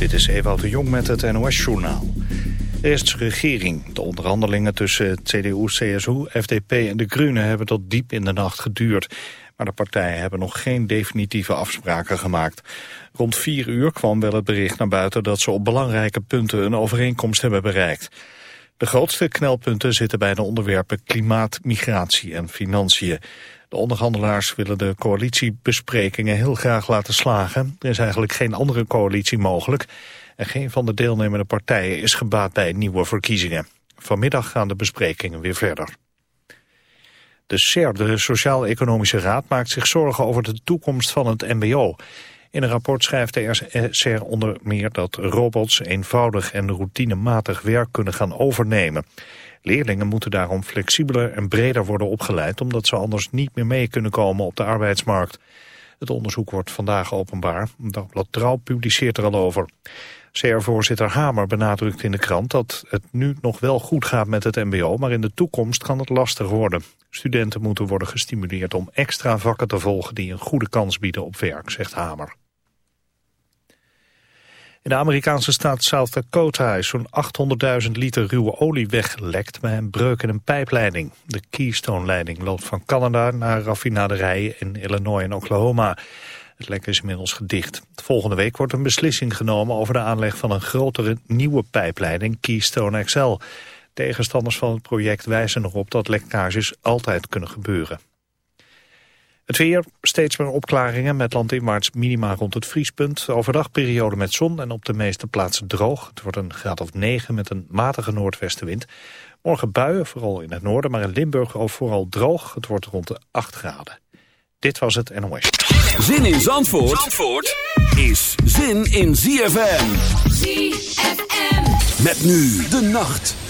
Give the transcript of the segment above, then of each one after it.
Dit is Ewout de Jong met het NOS-journaal. De regering. De onderhandelingen tussen CDU, CSU, FDP en de Groenen hebben tot diep in de nacht geduurd. Maar de partijen hebben nog geen definitieve afspraken gemaakt. Rond vier uur kwam wel het bericht naar buiten dat ze op belangrijke punten een overeenkomst hebben bereikt. De grootste knelpunten zitten bij de onderwerpen klimaat, migratie en financiën. De onderhandelaars willen de coalitiebesprekingen heel graag laten slagen. Er is eigenlijk geen andere coalitie mogelijk. En geen van de deelnemende partijen is gebaat bij nieuwe verkiezingen. Vanmiddag gaan de besprekingen weer verder. De SER, de Sociaal-Economische Raad, maakt zich zorgen over de toekomst van het mbo. In een rapport schrijft de SER onder meer dat robots eenvoudig en routinematig werk kunnen gaan overnemen. Leerlingen moeten daarom flexibeler en breder worden opgeleid... omdat ze anders niet meer mee kunnen komen op de arbeidsmarkt. Het onderzoek wordt vandaag openbaar. Dagblad Trouw publiceert er al over. CR-voorzitter Hamer benadrukt in de krant dat het nu nog wel goed gaat met het mbo... maar in de toekomst kan het lastig worden. Studenten moeten worden gestimuleerd om extra vakken te volgen... die een goede kans bieden op werk, zegt Hamer. In de Amerikaanse staat South Dakota is zo'n 800.000 liter ruwe olie weggelekt bij een breuk in een pijpleiding. De Keystone-leiding loopt van Canada naar raffinaderijen in Illinois en Oklahoma. Het lek is inmiddels gedicht. Volgende week wordt een beslissing genomen over de aanleg van een grotere nieuwe pijpleiding Keystone XL. Tegenstanders van het project wijzen erop dat lekkages altijd kunnen gebeuren. Het weer, steeds meer opklaringen met landinwaarts minima rond het vriespunt. Overdag periode met zon en op de meeste plaatsen droog. Het wordt een graad of 9 met een matige noordwestenwind. Morgen buien, vooral in het noorden, maar in Limburg ook vooral droog. Het wordt rond de 8 graden. Dit was het NOS. Zin in Zandvoort, Zandvoort is zin in ZFM. ZFM. Met nu de nacht.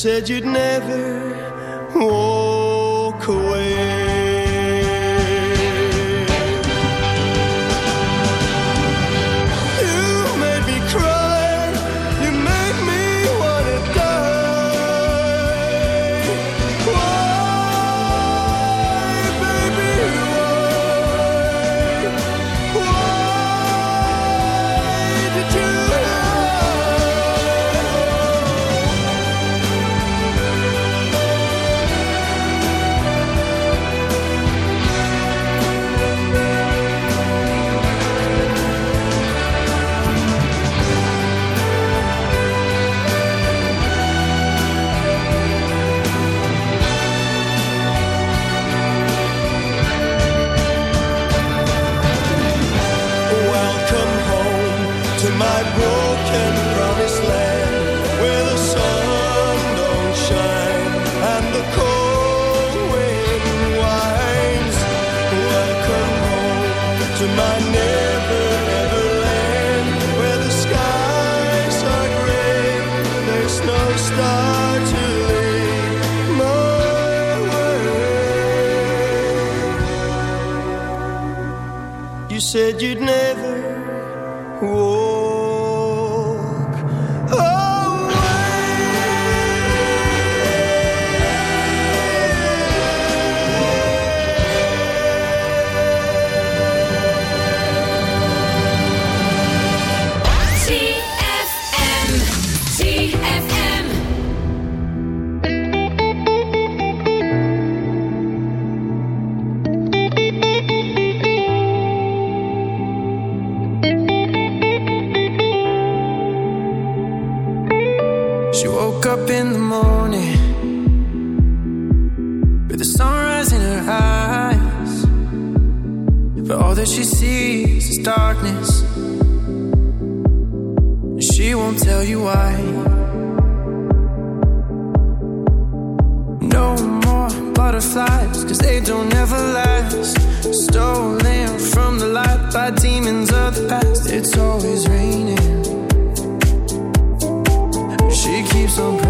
said you'd never so.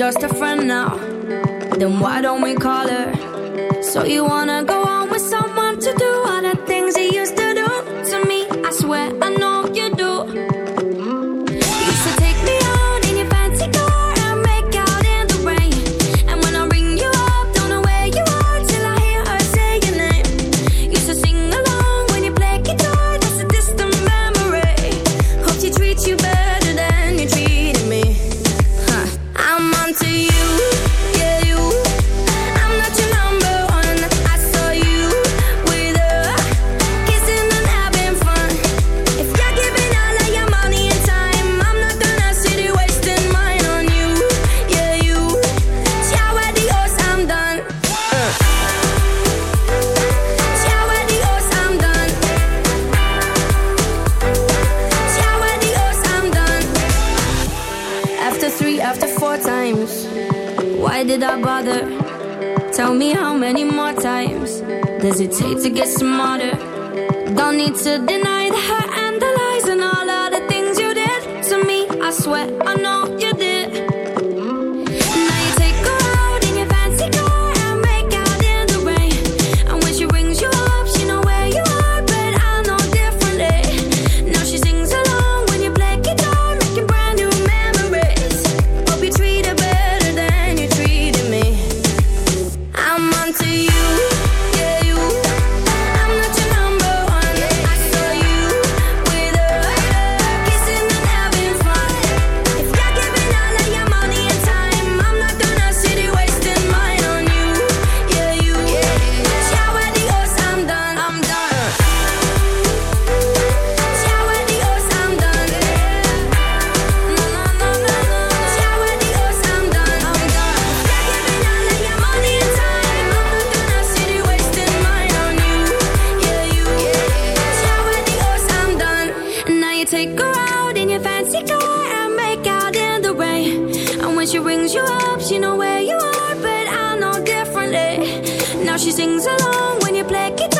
Just a friend now. take her out in your fancy car and make out in the rain. And when she rings you up, she know where you are, but I know differently. Eh? Now she sings along when you play guitar.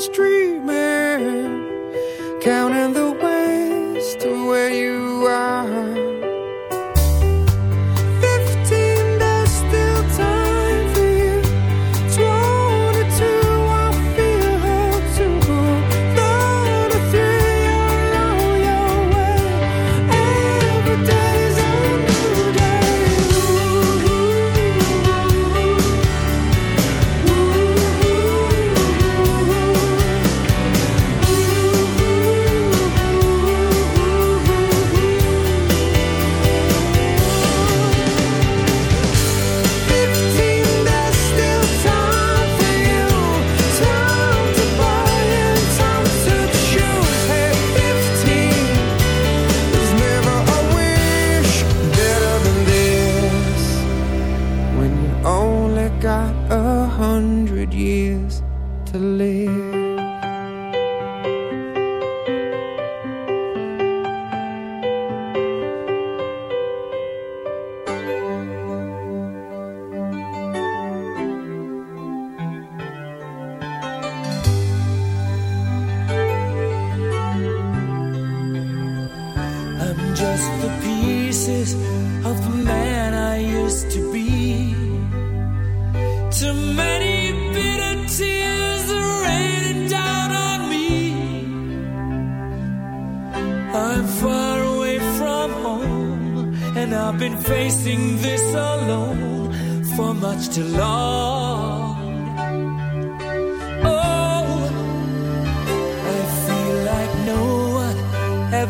street.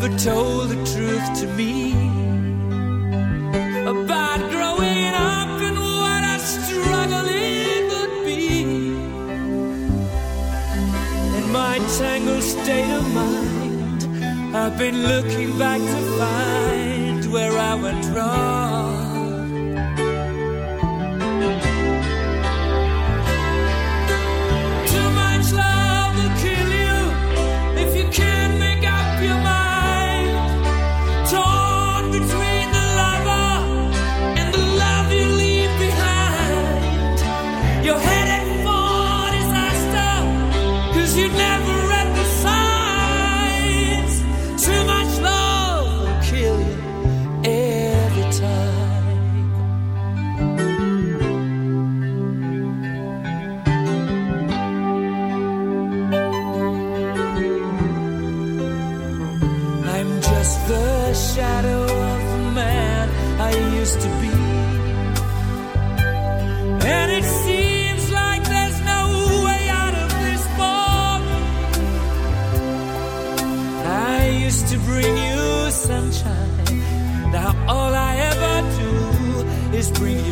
never told the truth to me about growing up and what a struggle it would be. In my tangled state of mind, I've been looking back to find where I went wrong.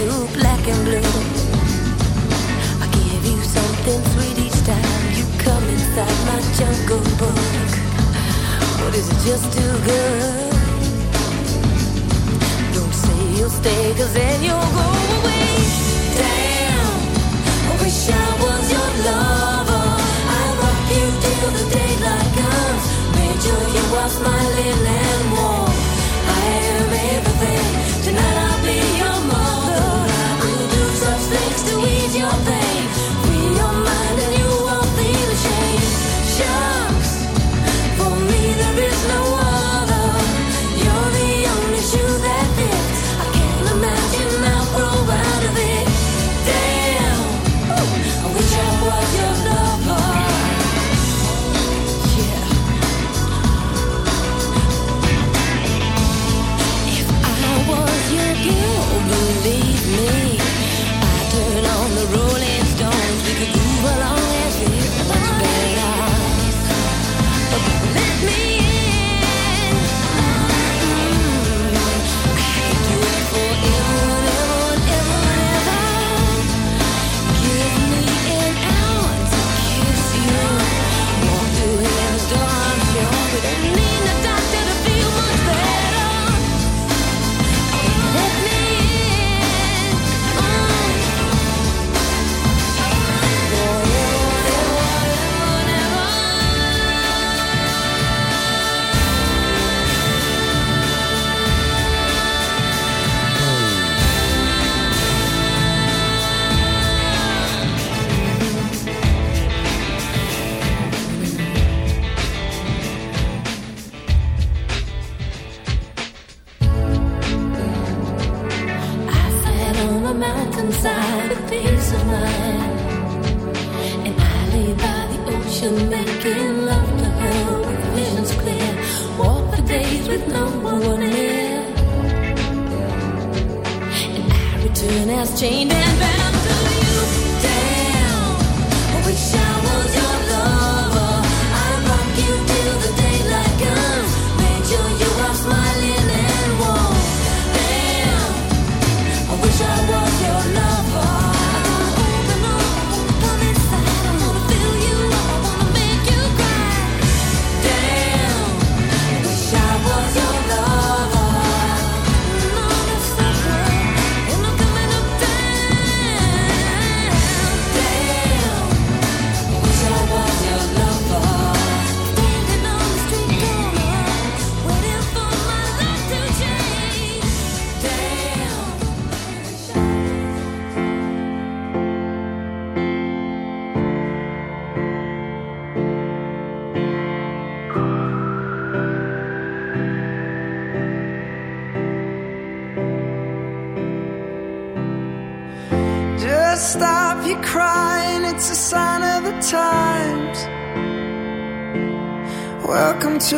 you black and blue. I give you something sweet each time you come inside my jungle book. It just too good? Don't say you'll then you'll go away. Damn, I wish I was your lover. I you till the daylight comes. Made sure you smiling and warm. to ease your pain.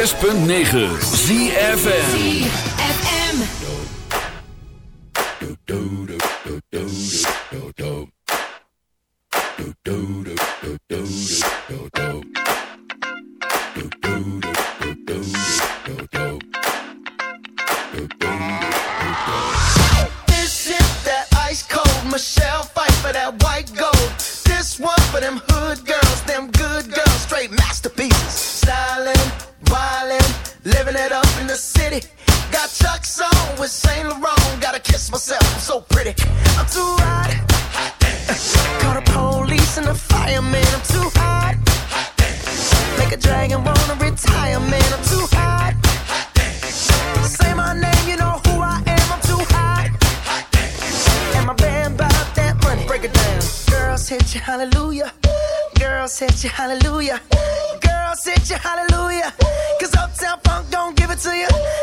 106.9 ZFN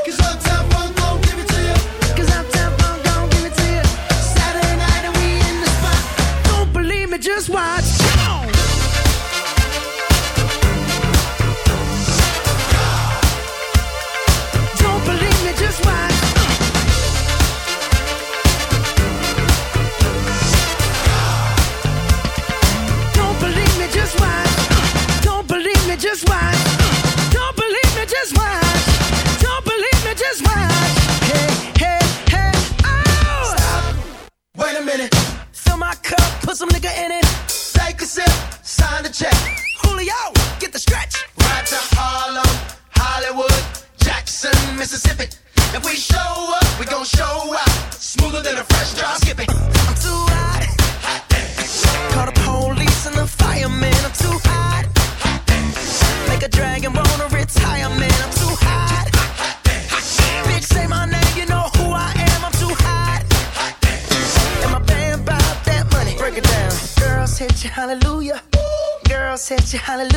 Cause I'm hallelujah.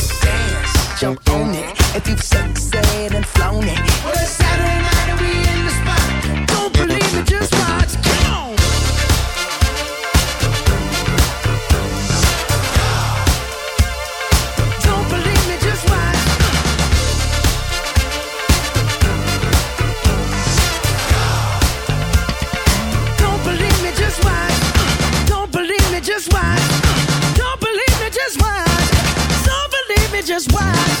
don't it. If you've sexed and flown it, what a Saturday night. just why